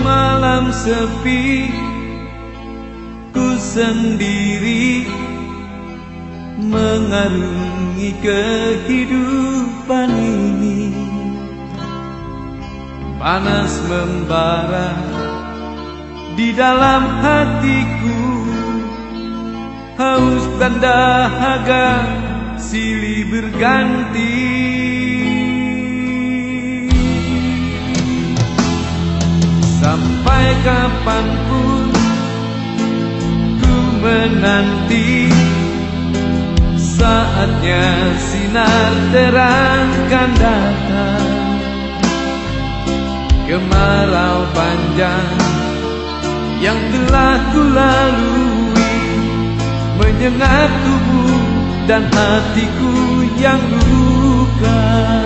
Malam sepi Ku sendiri Mengarungi kehidupan ini. Panas membara Di dalam hatiku Haus dan dahaga Silih berganti Sampai kapan pun ku menanti Saatnya sinar terang kan datang. Kemarau panjang yang telah ku lalui Menyengat tubuh dan hatiku yang luka